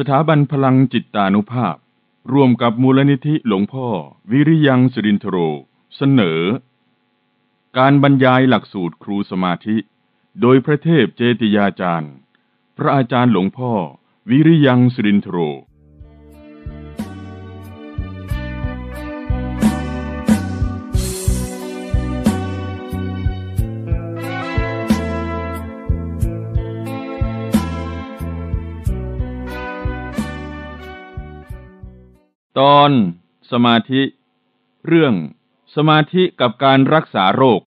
สถาบันพลังจิตตานุภาพ ร่วมกับมูลนิธิหลวงพ่อ วิริยังสิรินทโร เสนอ การบรรยายหลักสูตรครูสมาธิ โดยพระเทพเจติยาจารย์ พระอาจารย์หลวงพ่อ วิริยังสิรินทโร ตอนสมาธิ เรื่องสมาธิกับการรักษาโรค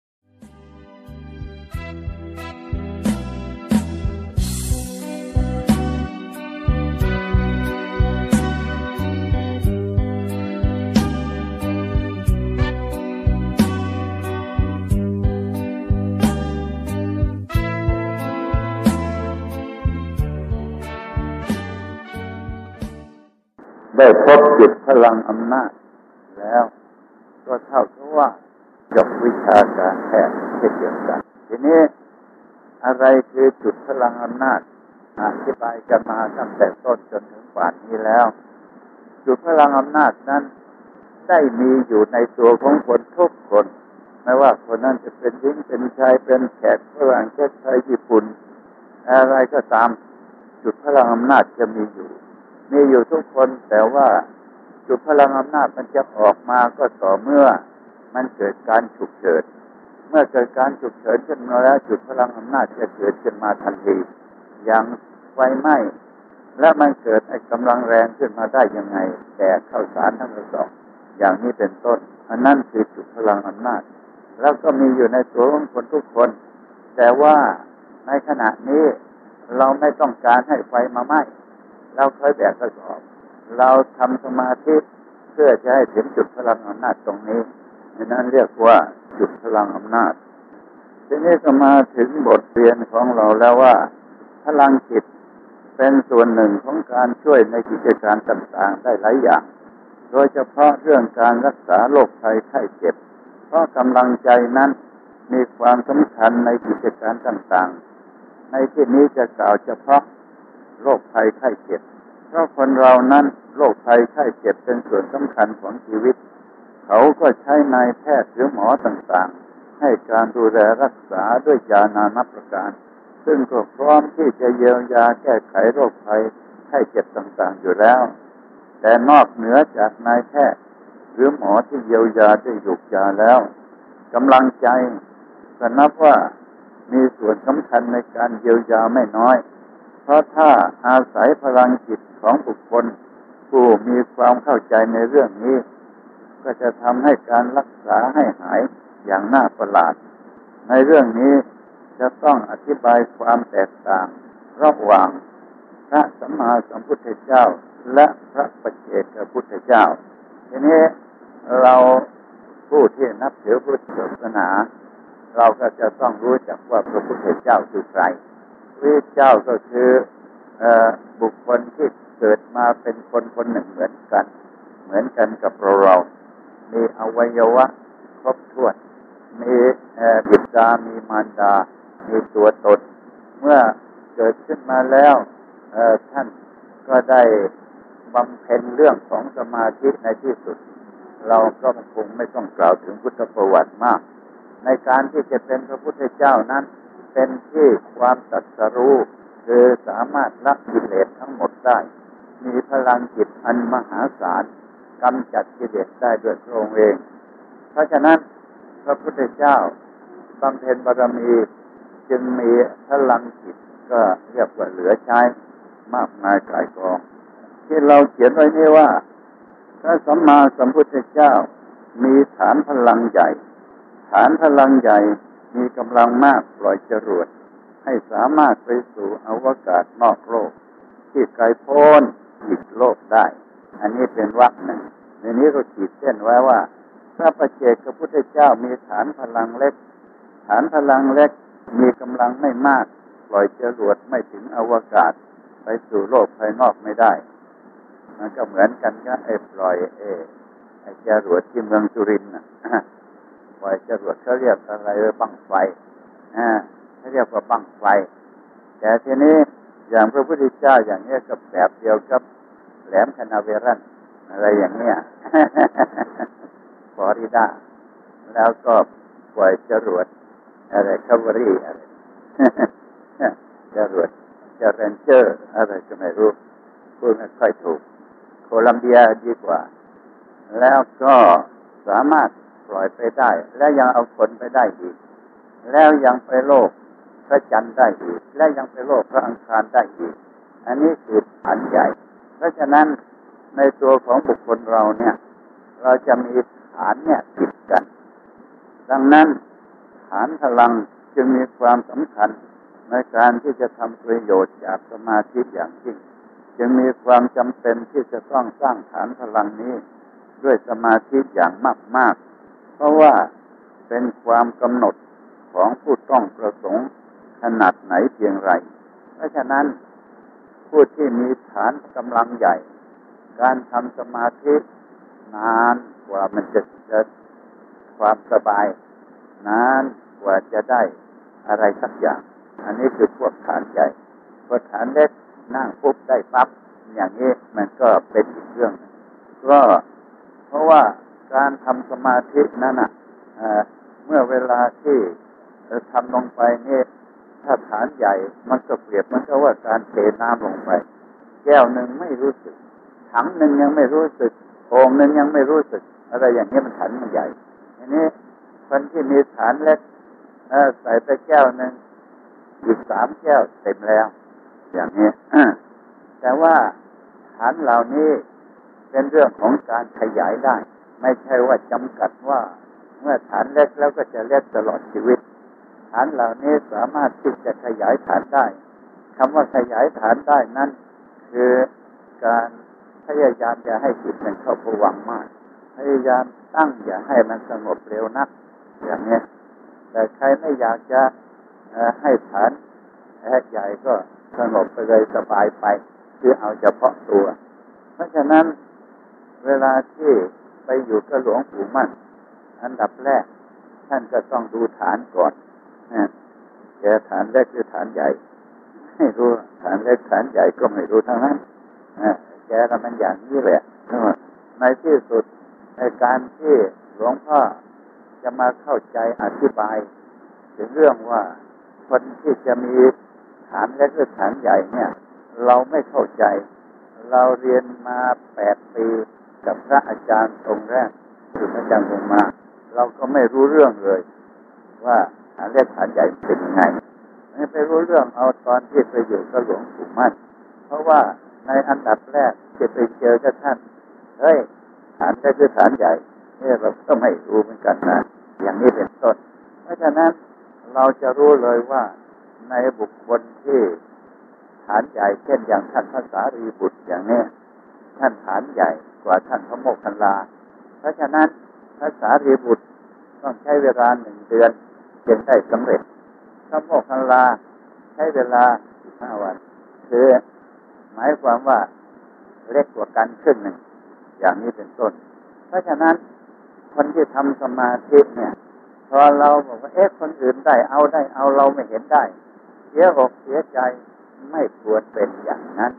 พบจุดพลังอำนาจแล้ว ก็เท่ากับว่าจบวิชาการแพทย์เช่นเดียวกัน ทีนี้อะไรคือจุดพลังอำนาจอธิบายกันมาตั้งแต่ต้นจนถึงป่านนี้แล้ว จุดพลังอำนาจนั้นได้มีอยู่ในตัวของคนทุกคน ไม่ว่าคนนั้นจะเป็นหญิงเป็นชายเป็นแขกฝรั่งเศสไทยญี่ปุ่น อะไรก็ตามจุดพลังอำนาจจะมีอยู่ มีอยู่ทุกคนแต่ว่าจุดพลังอำนาจมันจะออกมาก็ต่อเมื่อมันเกิดการฉุกเฉินเมื่อเกิดการฉุกเฉินขึ้นมาแล้ว จุดพลังอำนาจจะเกิดขึ้นมาทันที อย่างไฟไหม้และมันเกิดไอ้กำลังแรงขึ้นมาได้ยังไง แต่ข้าสารทั้งสองอย่างนี้เป็นต้นอันนั้นคือจุดพลังอำนาจ แล้วก็มีอยู่ในตัวของคนทุกคน แต่ว่าในขณะนี้เราไม่ต้องการให้ไฟมาไหม้ เราเคยแบกกระสอบ เราทำสมาธิเพื่อจะให้ถึงจุดพลังอำนาจตรงนี้นั้นเรียกว่าจุดพลังอำนาจ ทีนี้ก็มาถึงบทเรียนของเราแล้วว่า พลังจิตเป็นส่วนหนึ่งของการช่วยในกิจการต่างๆ ได้หลายอย่าง โดยเฉพาะเรื่องการรักษาโรคภัยไข้เจ็บ เพราะกำลังใจนั้นมีความสำคัญในกิจการต่างๆ ในที่นี้จะกล่าวเฉพาะ โรคภัยไข้เจ็บ เพราะคนเรานั้นโรคภัยไข้เจ็บเป็นส่วนสำคัญของชีวิต เขาก็ใช้นายแพทย์หรือหมอต่างๆ ให้การดูแลรักษาด้วยยานานับประการ ซึ่งก็พร้อมที่จะเยียวยาแก้ไขโรคภัยไข้เจ็บต่างๆอยู่แล้ว แต่นอกเหนือจากนายแพทย์ หรือหมอที่เยียวยาด้วยยุกยาแล้วกำลังใจก็นับว่ามีส่วนสำคัญในการเยียวยาไม่น้อย เพราะถ้าอาศัยพลังจิตของบุคคล ผู้มีความเข้าใจในเรื่องนี้ ก็จะทำให้การรักษาให้หายอย่างน่าประหลาด ในเรื่องนี้จะต้องอธิบายความแตกต่าง ระหว่างพระสัมมาสัมพุทธเจ้าและพระปัจเจกพุทธเจ้า ทีนี้เราผู้ที่นับถือพุทธศาสนา เราก็จะต้องรู้จักว่าพระพุทธเจ้าคือใคร พระเจ้าก็คืออบุคคลที่เกิดมาเป็นคนคนหนึ่งเหมือนกัน เหมือนกันกับเราเรา มีอวัยวะครบถ้วน มีบิดา มีมารดา มีตัวตน เมื่อเกิดขึ้นมาแล้วท่านก็ได้บำเพ็ญเรื่องของสมาธิในที่สุด เราก็คงไม่ต้องกล่าวถึงพุทธประวัติมาก ในการที่จะเป็นพระพุทธเจ้านั้น เป็นที่ความตัดสรู้คือสามารถละกิเลสทั้งหมดได้ มีพลังจิตอันมหาศาลกำจัดกิเลสได้ด้วยพระองค์เอง เพราะฉะนั้นพระพุทธเจ้าบำเพ็ญบารมีจึงมีพลังจิตก็เรียกว่าเหลือใช้มากมายกายกอง ที่เราเขียนไว้นี่ว่า พระสัมมาสัมพุทธเจ้ามีฐานพลังใหญ่ ฐานพลังใหญ่ มีกำลังมากปล่อยจรวดให้สามารถไปสู่อวกาศนอกโลก ที่ไกลโพ้นอีกโลกได้ อันนี้เป็นวรรคหนึ่ง ในนี้ก็ขีดเส้นไว้ว่า พระประเจกพระพุทธเจ้ามีฐานพลังเล็ก ฐานพลังเล็กมีกำลังไม่มาก ปล่อยจรวดไม่ถึงอวกาศ ไปสู่โลกภายนอกไม่ได้ มันก็เหมือนกันก็ไอ้ปล่อยเอไอ้จรวดที่เมืองสุรินทร์น่ะ ปล่อยจรวดเขาเรียกอะไรบังไฟอ่าเขาเรียกว่าบังไฟ แต่ทีนี้อย่างพระพุทธเจ้าอย่างนี้กับแบบเดียวกับแหลมคานาเวอรัลอะไรอย่างเนี้ยฟลอริดา แล้วก็ปล่อยจรวดอะไรคาวรีอะไรจรวดชาเลนเจอร์อะไรก็ไม่รู้พูดไม่ค่อยถูก โคลัมเบียดีกว่า แล้วก็สามารถ ปล่อยไปได้ และยังเอาคนไปได้อีก แล้วยังไปโลกพระจันทร์ได้อีก และยังไปโลกพระอังคารได้อีก อันนี้คือฐานใหญ่ เพราะฉะนั้นในตัวของบุคคลเราเนี่ย เราจะมีฐานเนี่ยติดกัน ดังนั้นฐานพลังจึงมีความสำคัญในการที่จะทำประโยชน์จากสมาธิอย่างยิ่งจึงมีความจำเป็นที่จะต้องสร้างฐานพลังนี้ ด้วยสมาธิอย่างมาก ๆ ราะว่าเป็นความกำหนดของผู้ต้องประสงค์ขนาดไหนเพียงไร เพราะฉะนั้น ผู้ที่มีฐานกำลังใหญ่ การทำสมาธินานกว่ามันจะจะความสบาย นานกว่าจะได้อะไรสักอย่าง อันนี้คือพวกฐานใหญ่พวกฐานเล็กนั่งปุ๊บได้ปั๊บอย่างนี้มันก็เป็นอีกเรื่อง ก็เพราะว่า การทำสมาธินั้นอะเมื่อเวลาที่ทำลงไปนี่ถ้าฐานใหญ่มันก็เปรียบมันก็ว่าการเทน้ำลงไป แก้วหนึ่งไม่รู้สึก ถังหนึ่งยังไม่รู้สึกโอ่งหนึ่งยังไม่รู้สึก อะไรอย่างนี้มันฐานมันใหญ่อันนี้คนที่มีฐานเล็กใส่ไปแก้วหนึ่งอีกสามแก้วเต็มแล้ว อย่างนี้แต่ว่าฐานเหล่านี้เป็นเรื่องของการขยายได้ ไม่ใช่ว่าจำกัดว่า เมื่อฐานเล็กแล้วก็จะเล็กตลอดชีวิต ฐานเหล่านี้สามารถที่จะขยายฐานได้คำว่าขยายฐานได้นั้น คือการพยายามอย่าให้จิตมันเข้าผวังมาก พยายามตั้งอย่าให้มันสงบเร็วนัก อย่างนี้แต่ใครไม่อยากจะให้ฐานใหญ่ก็สงบไปเลยสบายไป คือเอาเฉพาะตัว เพราะฉะนั้นเวลาที่ ไปอยู่กับหลวงปู่มั่น อันดับแรก ท่านก็ต้องดูฐานก่อนแกฐานเล็กหรือฐานใหญ่ ไม่รู้ฐานเล็กฐานใหญ่ก็ไม่รู้ทั้งนั้นแกทำมันอย่างนี้แหละในที่สุดในการที่หลวงพ่อจะมาเข้าใจอธิบาย ถึงเรื่องว่าคนที่จะมีฐานเล็กหรือฐานใหญ่เนี่ย เราไม่เข้าใจ เราเรียนมาแปด ระอาจารย์องค์แรกคือพระอาจารย์ลงมา เราก็ไม่รู้เรื่องเลย ว่าฐานเล็กฐานใหญ่เป็นยังไง ไม่ไปรู้เรื่องเอาตอนที่ไปอยู่กับหลวงปู่มั่นเพราะว่าในอันดับแรกจะไปเจอกับท่านเฮ้ยฐานเล็กคือฐานใหญ่เนี่ยเราก็ไม่รู้เหมือนกันนะอย่างนี้เป็นต้นเพราะฉะนั้นเราจะรู้เลยว่าในบุคคลที่ฐานใหญ่เช่นอย่างท่านภาษารีบุตรอย่างนี้ท่านฐานใหญ่ กว่าท่านพระโมกขันลา เพราะฉะนั้นภาษารีบุตรต้องใช้เวลาหนึ่งเดือนจึงได้สำเร็จ พระโมกขันลาใช้เวลาสิบห้าวัน คือหมายความว่าเล็กกว่ากันครึ่งหนึ่ง อย่างนี้เป็นต้น เพราะฉะนั้นคนที่ทำสมาธิเนี่ยพอเราบอกว่าเอ๊ะคนอื่นได้เอาได้เอาเราไม่เห็นได้ เสียอกเสียใจไม่ควรเป็นอย่างนั้น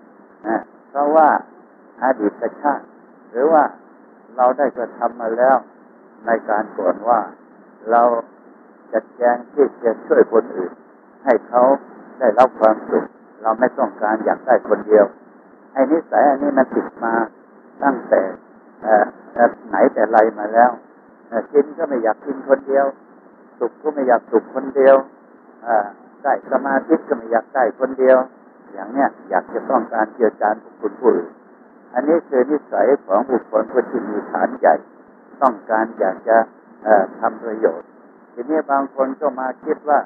นะเพราะว่าอดีตชาติ หรือว่าเราได้กระทำมาแล้วในการก่อนว่าเราจัดแจงที่จะช่วยคนอื่น ให้เขาได้รับความสุขเราไม่ต้องการอยากได้คนเดียวไอ้นิสัยอันนี้มันติดมาตั้งแต่ไหนแต่ไรมาแล้วกินก็ไม่อยากกินคนเดียว สุขก็ไม่อยากสุขคนเดียวได้สมาธิก็ไม่อยากได้คนเดียว อย่างเนี้ยอยากจะต้องการเกี่ยวจานบุคคลผู้อื่น อันนี้คือนิสัยของบุคคลผู้ที่มีฐานใหญ่ ต้องการอยากจะทำประโยชน์ ทีนี้บางคนก็มาคิดว่า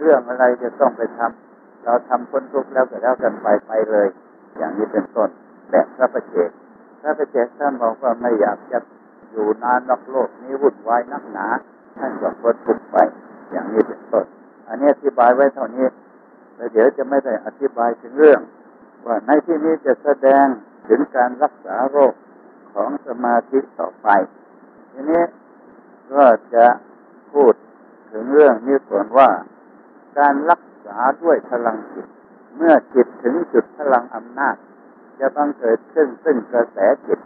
เรื่องอะไรจะต้องไปทำเราทำคนทุกข์แล้วก็แล้วกันไปไปเลย อย่างนี้เป็นต้นแบบพระประเจกพระประเจกท่านบอกว่าไม่อยากจะอยู่นานนอกโลกนี้วุ่นวายนักหนาท่านก็พ้นทุกข์ไป อย่างนี้เป็นต้นอันนี้อธิบายไว้เท่านี้แล้วเดี๋ยวจะไม่ได้อธิบายถึงเรื่อง ว่าในที่นี้จะแสดง ถึงการรักษาโรคของสมาธิต่อไป ทีนี้ก็จะพูดถึงเรื่องนี้ก่อนว่า การรักษาด้วยพลังจิต เมื่อจิตถึงจุดพลังอำนาจ จะบังเกิดขึ้นซึ่งกระแสจิต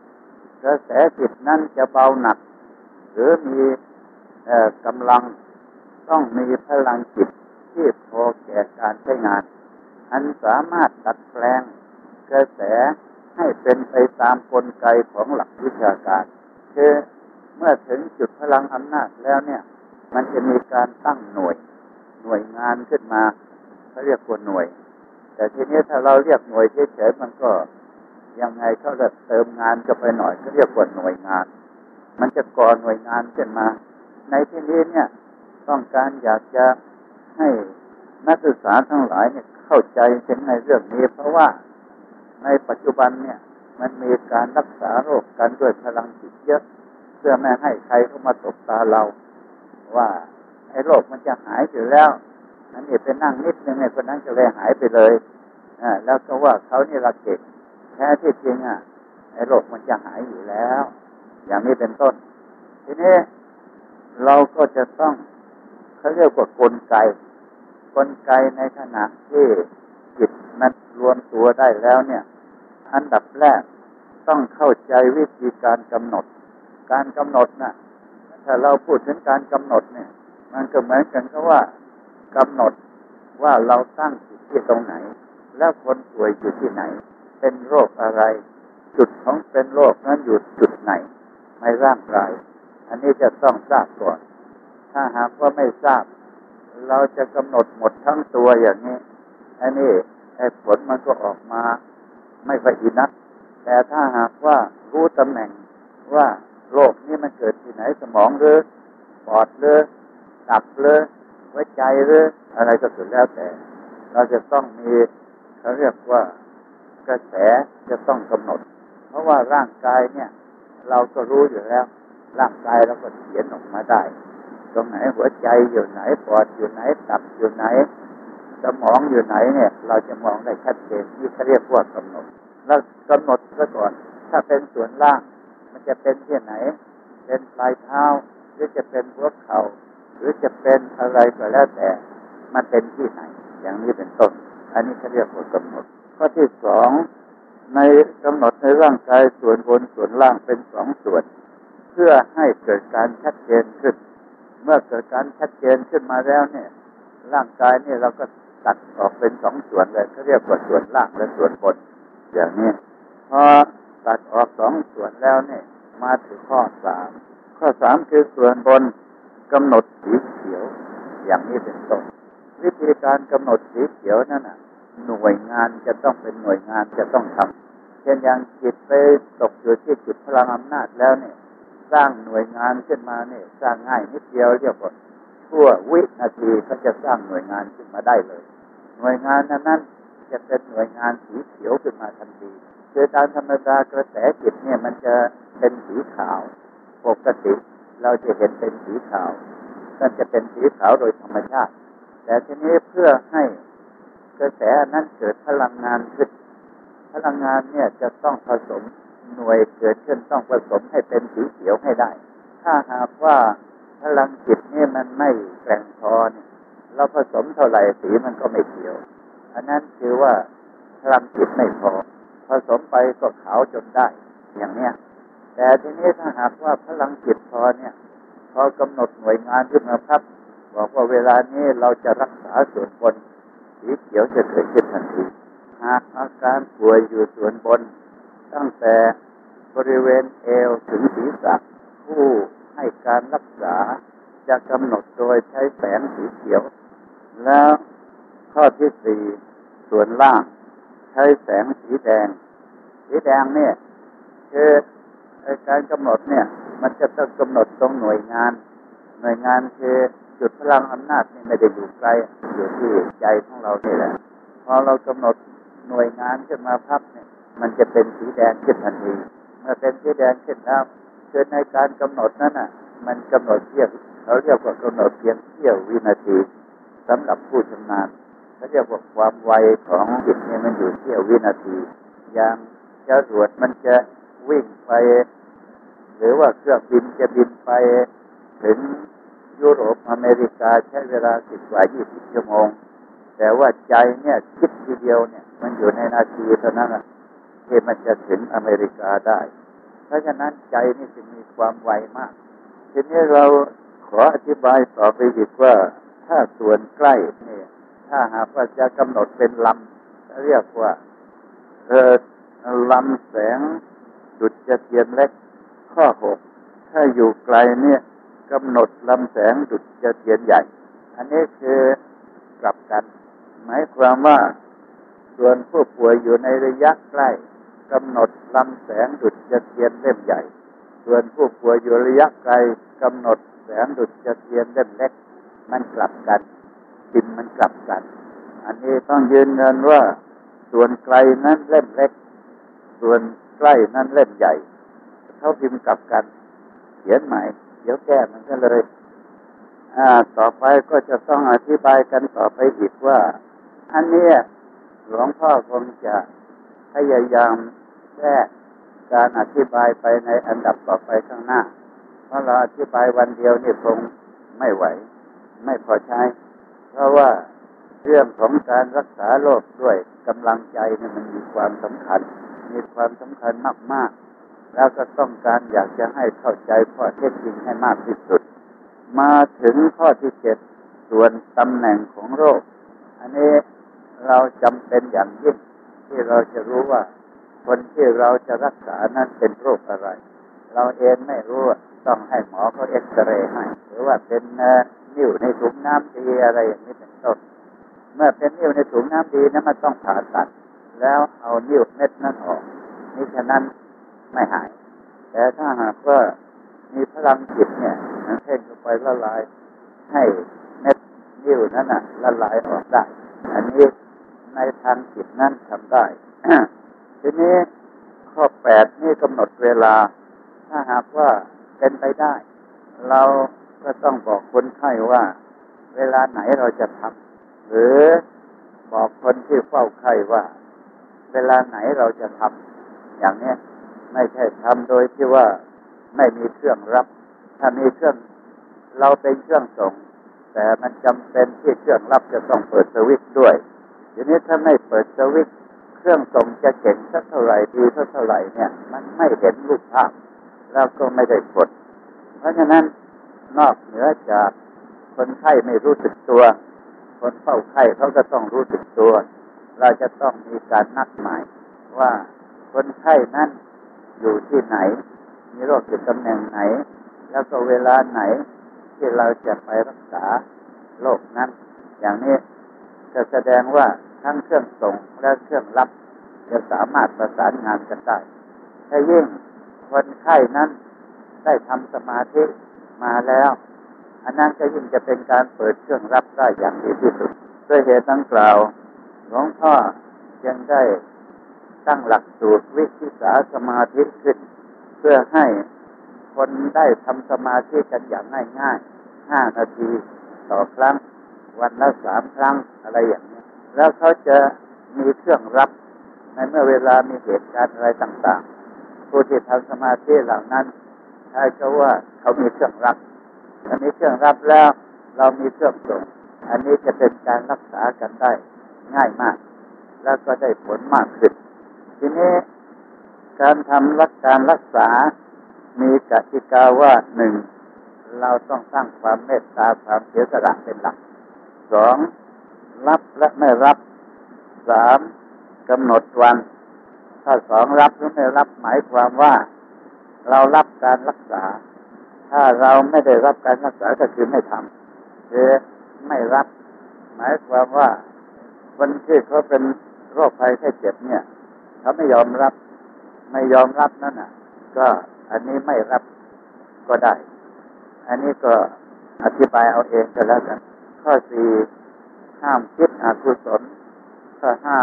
กระแสจิตนั้นจะเบาหนัก หรือมีกำลังต้องมีพลังจิตที่พอแก่การใช้งาน อันสามารถตัดแปลงกระแส ให้เป็นไปตามกลไกของหลักวิชาการ คือเมื่อถึงจุดพลังอำนาจแล้วเนี่ย มันจะมีการตั้งหน่วย หน่วยงานขึ้นมาเขาเรียกว่าหน่วย แต่ทีนี้ถ้าเราเรียกหน่วยเฉยๆมันก็ยังไงเขาจะเติมงานก็ไปหน่อยเขาเรียกว่าหน่วยงาน มันจะก่อหน่วยงานขึ้นมา ในที่นี้เนี่ยต้องการอยากจะให้นักศึกษาทั้งหลายเนี่ยเข้าใจถึงในเรื่องนี้เพราะว่า ในปัจจุบันเนี่ย มันมีการรักษาโรคกันด้วยพลังจิตเยอะเพื่อไม่ให้ใครเข้ามาตกตาเรา ว่าไอ้โรคมันจะหายอยู่แล้วนั่นนี่ไปนั่งนิดนึงไอ้คนนั้นจะเลยหายไปเลยอ่าแล้วก็ว่าเขานี่ละเก่งแท้ที่จริงอะไอ้โรคมันจะหายอยู่แล้ว อย่างนี้เป็นต้น ทีนี้เราก็จะต้องเขาเรียกว่ากลไก กลไกในขณะที่ มันรวมตัวได้แล้วเนี่ย อันดับแรกต้องเข้าใจวิธีการกำหนด การกำหนดนะ่ะถ้าเราพูดถึงการกำหนดเนี่ย มันก็เหมือนกันก็ว่ากำหนดว่าเราตั้งจิตที่ตรงไหน แล้วคนป่วยอยู่ที่ไหน เป็นโรคอะไร จุดของเป็นโรคนั้นอยู่จุดไหนในร่างกาย อันนี้จะต้องทราบก่อน ถ้าหากว่าไม่ทราบ เราจะกำหนดหมดทั้งตัวอย่างนี้ อันนี้ ไอ้ผลมันก็ออกมา ไม่ค่อยดีนัก แต่ถ้าหากว่ารู้ตำแหน่งว่าโรคนี้มันเกิดที่ไหนสมองหรือปอดหรือตับหรือหัวใจหรืออะไรก็สุดแล้วแต่ เราจะต้องมีเขาเรียกว่ากระแสจะต้องกำหนด เพราะว่าร่างกายเนี่ย เราก็รู้อยู่แล้ว ร่างกายเราก็เขียนออกมาได้ ตรงไหนหัวใจอยู่ไหนปอดอยู่ไหนตับอยู่ไหน สมองอยู่ไหนเนี่ย เราจะมองได้ชัดเจนที่เขาเรียกว่ากำหนด แล้วกำหนดซะก่อน ถ้าเป็นส่วนล่าง มันจะเป็นที่ไหน เป็นปลายเท้า หรือจะเป็นหัวเข่าหรือจะเป็นอะไรก็แล้วแต่ มันเป็นที่ไหน อย่างนี้เป็นต้น อันนี้เขาเรียกว่ากำหนด ข้อที่สองในกำหนดในร่างกายส่วนบนส่วนล่างเป็นสองส่วน เพื่อให้เกิดการชัดเจนขึ้น เมื่อเกิดการชัดเจนขึ้นมาแล้วเนี่ย ร่างกายเนี่ยเราก็ ตัดออกเป็นสองส่วนเลยเขาเรียกว่าส่วนล่างและส่วนบน อย่างนี้พอตัดออกสองส่วนแล้วเนี่ยมาถึงข้อสามข้อสามคือส่วนบนกำหนดสีเขียว อย่างนี้เป็นต้นวิธีการกำหนดสีเขียวนั่นน่ะ หน่วยงานจะต้องเป็นหน่วยงานจะต้องทำเช่นอย่างจิตไปตกอยู่ที่จุดพลังอำนาจแล้วเนี่ย สร้างหน่วยงานขึ้นมาเนี่ย สร้างง่ายนิดเดียวเรียกว่าชั่ววินาทีก็จะสร้างหน่วยงานขึ้นมาได้เลย หน่วยงานนั้นนั้นจะเป็นหน่วยงานสีเขียวขึ้นมาทันทีโดยตามธรรมดากระแสจิตเนี่ยมันจะเป็นสีขาวปกติเราจะเห็นเป็นสีขาวนั่นจะเป็นสีขาวโดยธรรมชาติ แต่ทีนี้เพื่อให้กระแสนั้นเกิดพลังงานขึ้น พลังงานเนี่ยจะต้องผสมหน่วยเกิดขึ้นต้องผสมให้เป็นสีเขียวให้ได้ ถ้าหากว่าพลังจิตนี่มันไม่แกร่งพอเนี่ย เราผสมเท่าไหร่สีมันก็ไม่เขียว อันนั้นคือว่าพลังจิตไม่พอ ผสมไปก็ขาวจนได้ อย่างเนี้ย แต่ทีนี้ถ้าหากว่าพลังจิตพอเนี่ย พอกำหนดหน่วยงานขึ้นมาครับบอกว่าเวลานี้เราจะรักษาส่วนบน สีเขียวจะเกิดขึ้นทันที หากอาการป่วยอยู่ส่วนบน ตั้งแต่บริเวณเอวถึงศีรษะผู้ให้การรักษาจะกำหนดโดยใช้แสงสีเขียว แล้วข้อที่สี่ส่วนล่าง ใช้แสงสีแดง สีแดงเนี่ย คือการกำหนดเนี่ย มันจะต้องกำหนดตรงหน่วยงาน หน่วยงานคือจุดพลังอำนาจนี่ไม่ได้อยู่ไกลอยู่ที่ใจของเราเนี่แหละพอเรากำหนดหน่วยงานขึ้นมาพับเนี่ย มันจะเป็นสีแดงขึ้นทันทีเมื่อเป็นสีแดงขึ้นแล้วคือในการกำหนดนั้นอะ มันกำหนดเพียงเขาเรียกว่ากำหนดเพียงเที่ยววินาที สำหรับผู้ชำนาญเขาเรียกว่าความไวของจิตเนี่ยมันอยู่เที่ยววินาทีอย่างจรวดมันจะวิ่งไป หรือว่าเครื่องบินจะบินไปถึงยุโรปอเมริกาใช้เวลาสิบกว่ายี่สิบชั่วโมงแแต่ว่าใจเนี่ยคิดทีเดียวเนี่ย มันอยู่ในนาทีเท่านั้นที่มันจะถึงอเมริกาได้ เพราะฉะนั้นใจนี่จึงมีความไวมาก ทีนี้เราขออธิบายต่อไปอีกว่า ถ้าส่วนใกล้เนี่ยถ้าหากว่าจะกำหนดเป็นลำเรียกว่าเออลำแสงจุดจะเทียนเล็กข้อหกถ้าอยู่ไกลเนี่ยกำหนดลำแสงจุดจะเทียนใหญ่ อันนี้คือกลับกัน หมายความว่าส่วนผู้ป่วยอยู่ในระยะใกล้กำหนดลำแสงดุจจะเทียนเล่มใหญ่ ส่วนผู้ป่วยอยู่ระยะไกลกำหนดแสงดุจจะเทียนเล่มเล็ก มันกลับกันจินมันกลับกัน อันนี้ต้องยืนเงินว่า ส่วนไกลนั้นเล่มเล็ก ส่วนใกล้นั้นเล่มใหญ่เขาพิมพ์กลับกันเขียนใหม่ เดี๋ยวแก้มันก็เลยอ่าต่อไปก็จะต้องอธิบายกันต่อไปอีกว่า อันนี้หลวงพ่อคงจะพยายามแก้การอธิบายไปในอันดับต่อไปข้างหน้า เพราะเราอธิบายวันเดียวนี่คงไม่ไหว ไม่พอใช้ เพราะว่าเรื่องของการรักษาโรคด้วยกำลังใจเนี่ยมันมีความสำคัญ มีความสำคัญมากๆ แล้วก็ต้องการอยากจะให้เข้าใจข้อเท็จจริงให้มากที่สุด มาถึงข้อที่เจ็ดส่วนตำแหน่งของโรค อันนี้เราจำเป็นอย่างยิ่งที่เราจะรู้ว่า คนที่เราจะรักษานั้นเป็นโรคอะไร เราเองไม่รู้ ต้องให้หมอเขาเอ็กซเรย์ให้ หรือว่าเป็นนิ่วในถุงน้ำดีอะไรอย่างนี้เป็นต้น เมื่อเป็นนิ่วในถุงน้ำดีนั้นมันต้องผ่าตัด แล้วเอานิ่วเม็ดนั้นออกนี่ฉะนั้นไม่หาย แต่ถ้าหากว่ามีพลังจิตเนี่ยมันเพ่งเข้าไปละลาย ให้เม็ดนิ่วนั้นน่ะละลายออกได้ อันนี้ในทางจิตนั้นทำได้ ทีนี้ข้อแปดนี่กำหนดเวลา ถ้าหากว่า เป็นไปได้ เราก็ต้องบอกคนไข้ว่า เวลาไหนเราจะทำหรือบอกคนที่เฝ้าไข้ว่า เวลาไหนเราจะทำอย่างนี้ไม่ใช่ทำโดยที่ว่าไม่มีเครื่องรับ ถ้ามีเครื่องเราเป็นเครื่องส่ง แต่มันจำเป็นที่เครื่องรับจะต้องเปิดสวิตช์ด้วยทีนี้ถ้าไม่เปิดสวิตช์เครื่องส่งจะเก่งสักเท่าไหร่ดีสักเท่าไหร่เนี่ย มันไม่เห็นรูปภาพ แล้วก็ไม่ได้ผลเพราะฉะนั้นนอกเหนือจากคนไข้ไม่รู้สึกตัว คนเฝ้าไข้เขาก็ต้องรู้สึกตัว เราจะต้องมีการนัดหมายว่าคนไข้นั้นอยู่ที่ไหน มีโรคอยู่ตำแหน่งไหน แล้วก็เวลาไหนที่เราจะไปรักษาโรคนั้น อย่างนี้จะแสดงว่าทั้งเครื่องส่งและเครื่องรับ จะสามารถประสานงานกันได้ถ้ายิ่ง คนไข้นั้นได้ทำสมาธิมาแล้ว อันนั้นก็ยิ่งจะเป็นการเปิดเครื่องรับได้อย่างดีที่สุด ด้วยเหตุดังกล่าวหลวงพ่อยังได้ตั้งหลักสูตรวิธิสาสมาธิขึ้น เพื่อให้คนได้ทำสมาธิกันอย่างง่ายๆห้านาทีต่อครั้ง วันละสามครั้งอะไรอย่างนี้ แล้วเขาจะมีเครื่องรับในเมื่อเวลามีเหตุการณ์อะไรต่างๆ ผู้ที่ทำสมาธิเหล่านั้นใช้เขาว่าเขามีเครื่องรับอันนี้เครื่องรับแล้วเรามีเครื่องส่งอันนี้จะเป็นการรักษากันได้ง่ายมาก แล้วก็ได้ผลมากขึ้น ทีนี้การทำรักการรักษา มีกติกาว่าหนึ่งเราต้องสร้างความเมตตาความเสียสละเป็นหลักสองรับและไม่รับสามกำหนดวัน ถ้าสองรับหรือไม่รับหมายความว่า เรารับการรักษา ถ้าเราไม่ได้รับการรักษาก็คือไม่ทำคือไม่รับ หมายความว่าคนที่เขาเป็นโรคภัยแค่เจ็บเนี่ยเขาไม่ยอมรับ ไม่ยอมรับนั่นน่ะ ก็อันนี้ไม่รับก็ได้ อันนี้ก็อธิบายเอาเองก็แล้วกัน ข้อสี่ห้ามคิดอกุศลข้อห้า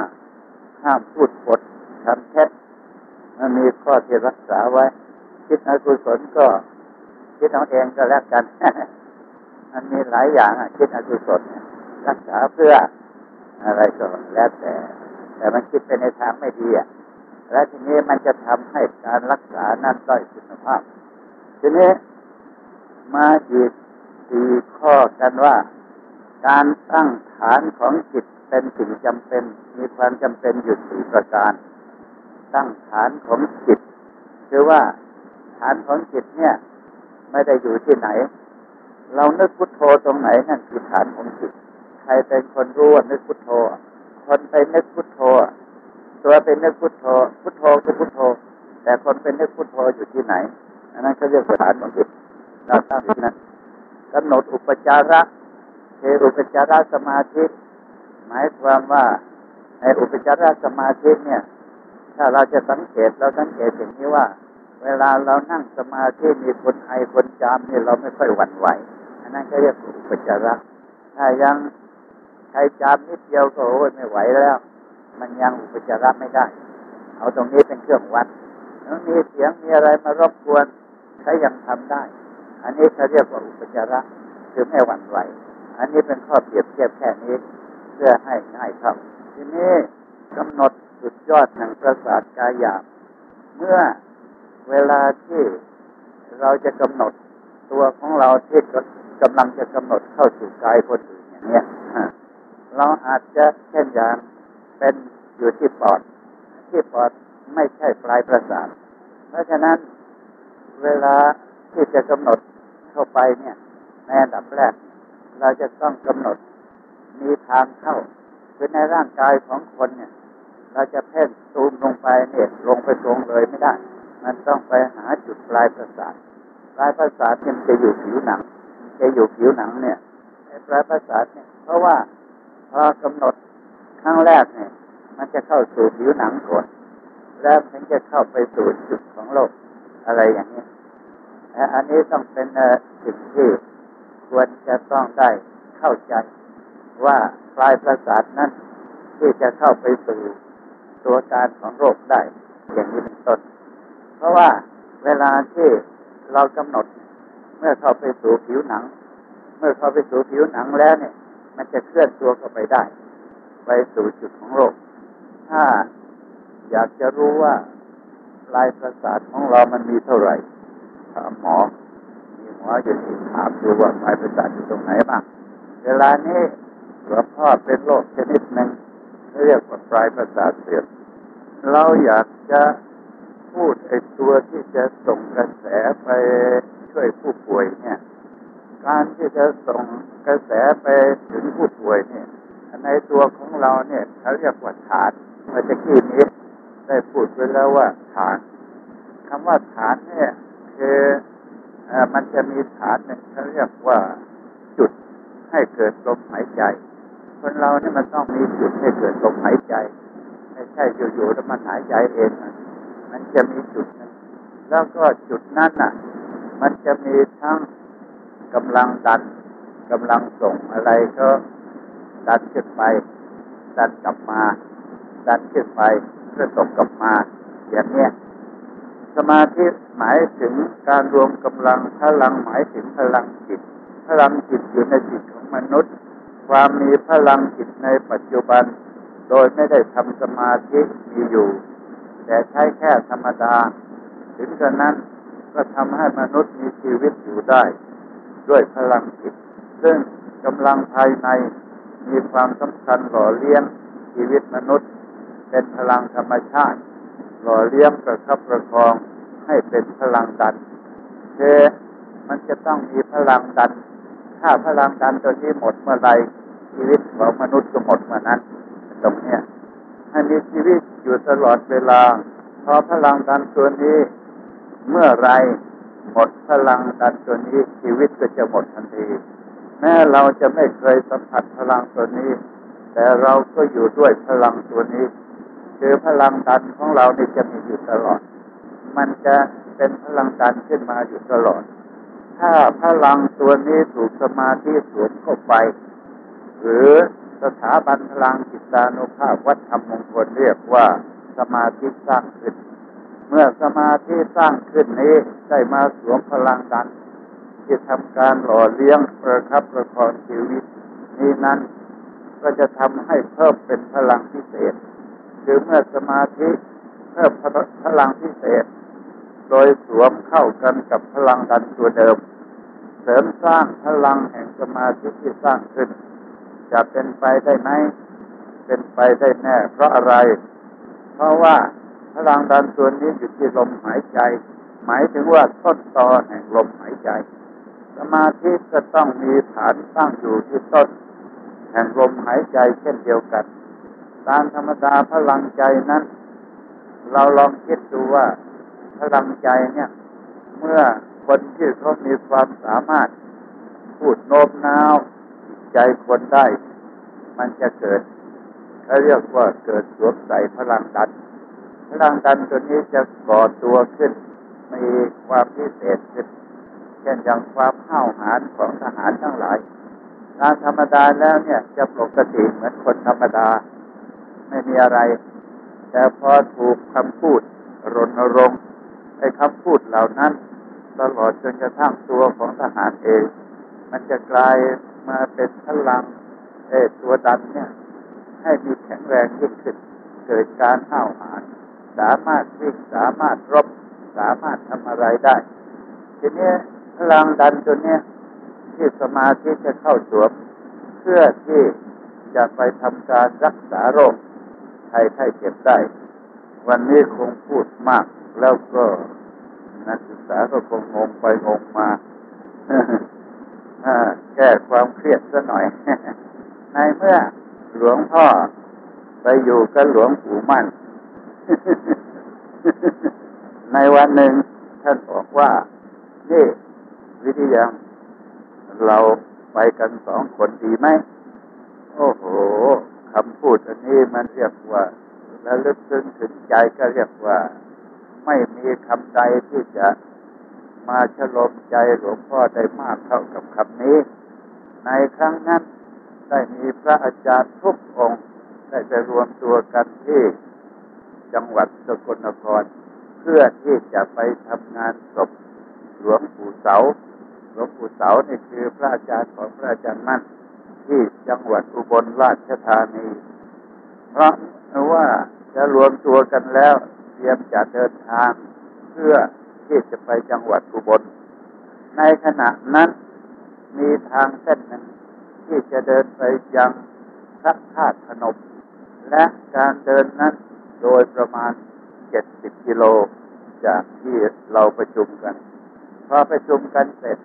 ห้ามพูดปด ทำเท็จมันมีข้อที่รักษาไว้ คิดอกุศลก็ คิดเอาเองก็แล้วกัน มันมีหลายอย่างอะคิดอกุศลรักษาเพื่ออะไรก็แล้วแต่ แต่มันคิดไปในทางไม่ดีอะและทีนี้มันจะทำให้การรักษานั้นด้อยคุณภาพ ทีนี้มาอีกสี่ข้อกันว่า การตั้งฐานของจิตเป็นสิ่งจำเป็น มีความจำเป็นอยู่สี่ประการ ตั้งฐานของจิต คือว่าฐานของจิตเนี่ย ไม่ได้อยู่ที่ไหน เรานึกพุทโธตรงไหนนั่นคือฐานของจิต ใครเป็นคนรู้ว่านึกพุทโธ คนไปนึกพุทโธ ตัวเป็นนึกพุทโธ พุทโธคือพุทโธ แต่คนเป็นนึกพุทโธอยู่ที่ไหนอันนั้นเขาเรียกว่าฐานของจิตเราตั้งที่นั้นกำหนดอุปจาระคืออุปจาระสมาธิ หมายความว่าในอุปจารสมาธิเนี่ย ถ้าเราจะสังเกตเราสังเกตอย่างนี้ว่า เวลาเรานั่งสมาธิมีคนไอคนจามเนี่ยเราไม่ค่อยหวั่นไหว อันนั้นก็เรียกอุปจาระถ้ายังใครจามนิดเดียวก็โอ้ยไม่ไหวแล้ว มันยังอุปจาระไม่ได้ เอาตรงนี้เป็นเครื่องวัดแล้วมีเสียงมีอะไรมารบกวนใครยังทำได้ อันนี้เขาเรียกว่าอุปจาระคือไม่หวั่นไหว อันนี้เป็นข้อเปรียบเทียบแค่นี้ เพื่อให้ง่ายเข้าทีนี้กำหนด สุดยอดแห่งประสาทกายหยาบ เมื่อเวลาที่เราจะกำหนดตัวของเราที่กำลังจะกำหนดเข้าสู่กายคนอื่นอย่างเนี้ยเราอาจจะเช่นอย่างเป็นอยู่ที่ปอด ที่ปอดไม่ใช่ปลายประสาท เพราะฉะนั้นเวลาที่จะกำหนดเข้าไปเนี่ยในอันดับแรก เราจะต้องกำหนดมีทางเข้าคือในร่างกายของคนเนี่ย เราจะเพ่งซูมลงไปเนี่ยลงไปตรงเลยไม่ได้ มันต้องไปหาจุดปลายประสาทปลายประสาทมันจะอยู่ผิวหนัง จะอยู่ผิวหนังเนี่ยปลายประสาทเนี่ย เพราะว่าพอกำหนดครั้งแรกเนี่ย มันจะเข้าสู่ผิวหนังก่อนแล้วถึงจะเข้าไปสู่จุดของโลกอะไรอย่างนี้อันนี้ต้องเป็นสิ่งที่ควรจะต้องได้เข้าใจว่าปลายประสาทนั้นที่จะเข้าไปสู่ ตัวการของโรคได้ อย่างนี้เป็นต้น เพราะว่าเวลาที่เรากำหนด เมื่อเข้าไปสู่ผิวหนัง เมื่อเข้าไปสู่ผิวหนังแล้วเนี่ย มันจะเคลื่อนตัวเข้าไปได้ ไปสู่จุดของโรค ถ้าอยากจะรู้ว่าปลายประสาทของเรามันมีเท่าไหร่ถามหมอ มีหมออยู่ที่ถามดูว่าปลายประสาทอยู่ตรงไหนบ้าง เวลานี้หลวงพ่อเป็นโรคชนิดหนึ่งเรียกว่าปลายประสาทเสื่อม เราอยากจะพูดไอ้ตัวที่จะส่งกระแสไปช่วยผู้ป่วยเนี่ย การที่จะส่งกระแสไปถึงผู้ป่วยเนี่ย ในตัวของเราเนี่ยเขาเรียกว่าฐานเมื่อกี้นี้ได้พูดไปแล้วว่าฐานคำว่าฐานเนี่ยคือมันจะมีฐานหนึ่งเขาเรียกว่าจุดให้เกิดลมหายใจ คนเราเนี่ยมันต้องมีจุดให้เกิดลมหายใจ ช่อยู่ๆแล้วมันหายใจเองมันจะมีจุดนึงแล้วก็จุดนั้นน่ะ มันจะมีทั้งกำลังดันกำลังส่งอะไรก็ดันขึ้นไป ดันกลับมา ดันขึ้นไปเพื่อส่งกลับมา อย่างเนี้ยสมาธิหมายถึงการรวมกำลังพลังหมายถึงพลังจิต พลังจิตอยู่ในจิตของมนุษย์ ความมีพลังจิตในปัจจุบัน โดยไม่ได้ทำสมาธิมีอยู่ แต่ใช้แค่ธรรมดา ถึงกระนั้นก็ทำให้มนุษย์มีชีวิตอยู่ได้ ด้วยพลังจิต ซึ่งกำลังภายในมีความสำคัญหล่อเลี้ยงชีวิตมนุษย์ เป็นพลังธรรมชาติ หล่อเลี้ยงประคับประคองให้เป็นพลังดันเือมันจะต้องมีพลังดัน ถ้าพลังดันตัวนี้หมดเมื่อไรชีวิตของมนุษย์ก็หมดเมื่อนั้น ตรงนี้ให้มีชีวิตอยู่ตลอดเวลา พอพลังดันตัวนี้ เมื่อไรหมดพลังดันตัวนี้ ชีวิตก็จะหมดทันที แม้เราจะไม่เคยสัมผัสพลังตัวนี้ แต่เราก็อยู่ด้วยพลังตัวนี้ คือพลังดันของเราเนี่จะมีอยู่ตลอด มันจะเป็นพลังดันขึ้นมาอยู่ตลอด ถ้าพลังตัวนี้ถูกสมาธิสวมเข้าไป หรือ สถาบันพลังจิตานุภาพวัดธรรมมงคลเรียกว่าสมาธิสร้างขึ้น เมื่อสมาธิสร้างขึ้นนี้ได้มาสวมพลังดันที่ทำการหล่อเลี้ยงประคับประคองชีวิต นี้นั้นก็จะทำให้เพิ่มเป็นพลังพิเศษ คือเมื่อสมาธิเพิ่มพลังพิเศษ โดยสวมเข้ากันกับพลังดันตัวเดิม เสริมสร้างพลังแห่งสมาธิที่สร้างขึ้น จะเป็นไปได้ไหม เป็นไปได้แน่ เพราะอะไร เพราะว่าพลังดันตัวนี้อยู่ที่ลมหายใจ หมายถึงว่าต้นตอแห่งลมหายใจ สมาธิก็ต้องมีฐานตั้งอยู่ที่ต้น แห่งลมหายใจเช่นเดียวกัน ตามธรรมดาพลังใจนั้น เราลองคิดดูว่าพลังใจเนี่ย เมื่อคนที่เขามีความสามารถพูดโน้มน้าว ใจคนได้ มันจะเกิดเขาเรียกว่าเกิดสวมใส่พลังดัน พลังดันตัวนี้จะก่อตัวขึ้น มีความพิเศษขึ้น เช่นอย่างความห้าวหาญของทหารทั้งหลายงานธรรมดาแล้วเนี่ยจะปกติเหมือนคนธรรมดา ไม่มีอะไร แต่พอถูกคำพูดรณรงค์ไอ้คำพูดเหล่านั้น ตลอดจนกระทั่งตัวของทหารเอง มันจะกลาย มาเป็นพลังเอตัวดันเนี่ย ให้มีแข็งแรงยิ่งขึ้น เกิดการห้าวหาญสามารถวิ่งสามารถรบ สามารถทำอะไรได้ ทีนี้พลังดันตัวเนี้ยที่สมาธิจะเข้าสวมเพื่อที่จะไปทำการรักษาโรคใครไข้เจ็บได้ วันนี้คงพูดมาก แล้วก็นักศึกษาก็คงงงไปงงมา แก้ความเครียดซะหน่อย ในเมื่อหลวงพ่อไปอยู่กับหลวงปู่มั่น ในวันหนึ่งท่านบอกว่า นี่ วิทยาเราไปกันสองคนดีไหม โอ้โหคำพูดอันนี้มันเรียกว่าและลึกซึ้งถึงใจก็เรียกว่า ไม่มีคำใดที่จะ มาฉลมใจหลวงพ่อได้มากเท่ากับคำนี้ ในครั้งนั้นได้มีพระอาจารย์ทุกองค์ได้ไปรวมตัวกันที่จังหวัดสกลนคร เพื่อที่จะไปทำงานศพหลวงปู่เสา หลวงปู่เสานี่คือพระอาจารย์ของพระอาจารย์มั่น ที่จังหวัดอุบลราชธานี เพราะว่าจะรวมตัวกันแล้วเตรียมจะเดินทางเพื่อ ที่จะไปจังหวัดอุบล ในขณะนั้นมีทางเส้นหนึ่งที่จะเดินไปยังพระธาตุพนม และการเดินนั้นโดยประมาณเจ็ดสิบกิโลจากที่เราประชุมกัน พอประชุมกันเสร็จ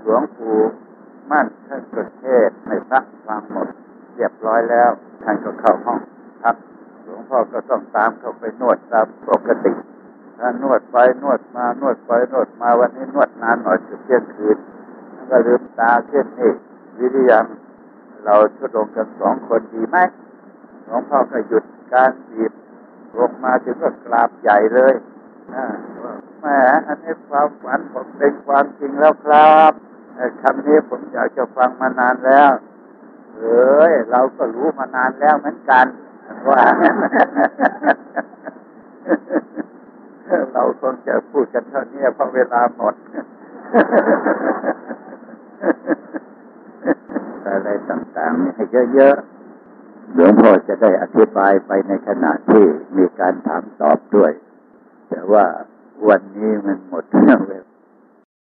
หลวงปู่มั่นท่านก็เทศในพระฟังหมด เรียบร้อยแล้ว ท่านก็เข้าห้องพักหลวงพ่อก็ต้องตามเข้าไปนวดตามปกติ นวดไปนวดมานวดไปนวดมาวันนี้นวดนานหน่อยถึงเที่ยงคืนท่านก็ลืมตาเช่นนี้วิริยังเราชุดลงกันสองคนดีไหมหลวงพ่อก็หยุดการบีบลงมาถึงก็กราบใหญ่เลยแหมอันนี้ความฝันผมเป็นความจริงแล้วครับคำนี้ผมอยากจะฟังมานานแล้วเอ้ยเราก็รู้มานานแล้วเหมือนกันว่า เราคงจะพูดกันเท่านี้เพราะเวลาหมดอะไรต่างๆนี่ให้เยอะๆหลวงพ่อจะได้อธิบายไปในขณะที่มีการถามตอบด้วย แต่ว่าวันนี้มันหมดเวลา